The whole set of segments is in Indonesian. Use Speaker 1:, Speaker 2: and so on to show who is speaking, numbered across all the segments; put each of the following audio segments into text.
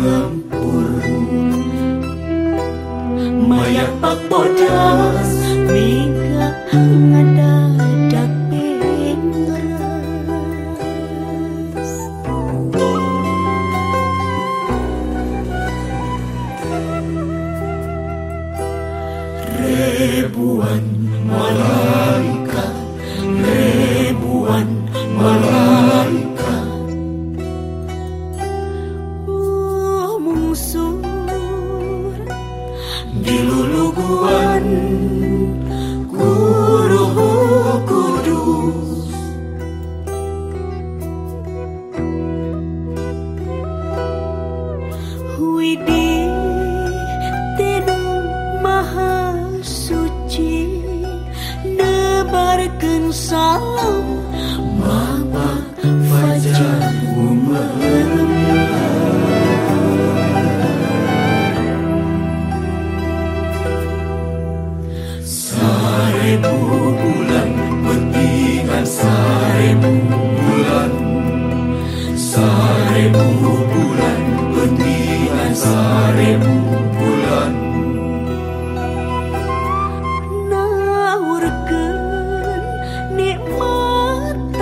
Speaker 1: ngempurung Mayak pak bodas Mika ngadadak pinteres Rebuan berkensalam Mata fajar gumerlap Seribu bulan bertingan seribu bulan Seribu bulan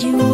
Speaker 1: You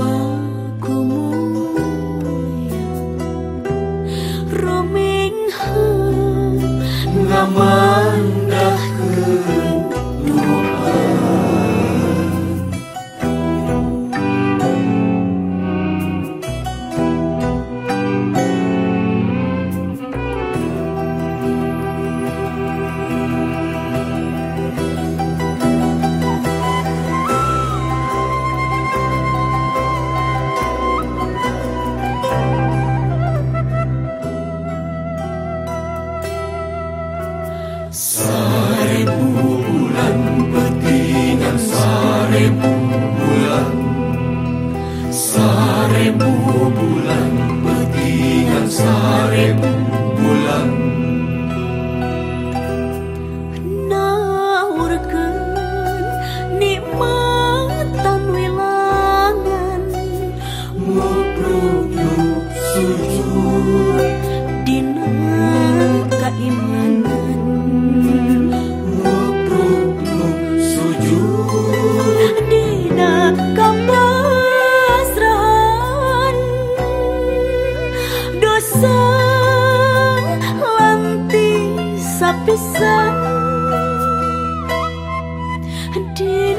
Speaker 1: saremu bulan betingan saremu. bisa di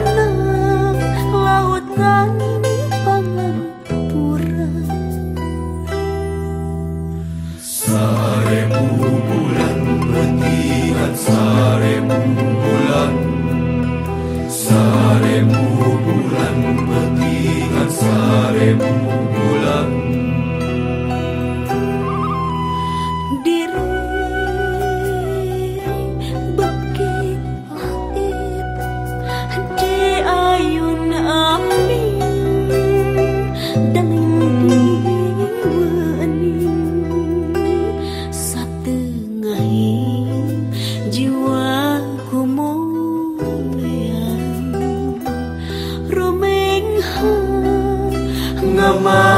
Speaker 1: lautan pangapura. pura. Mama.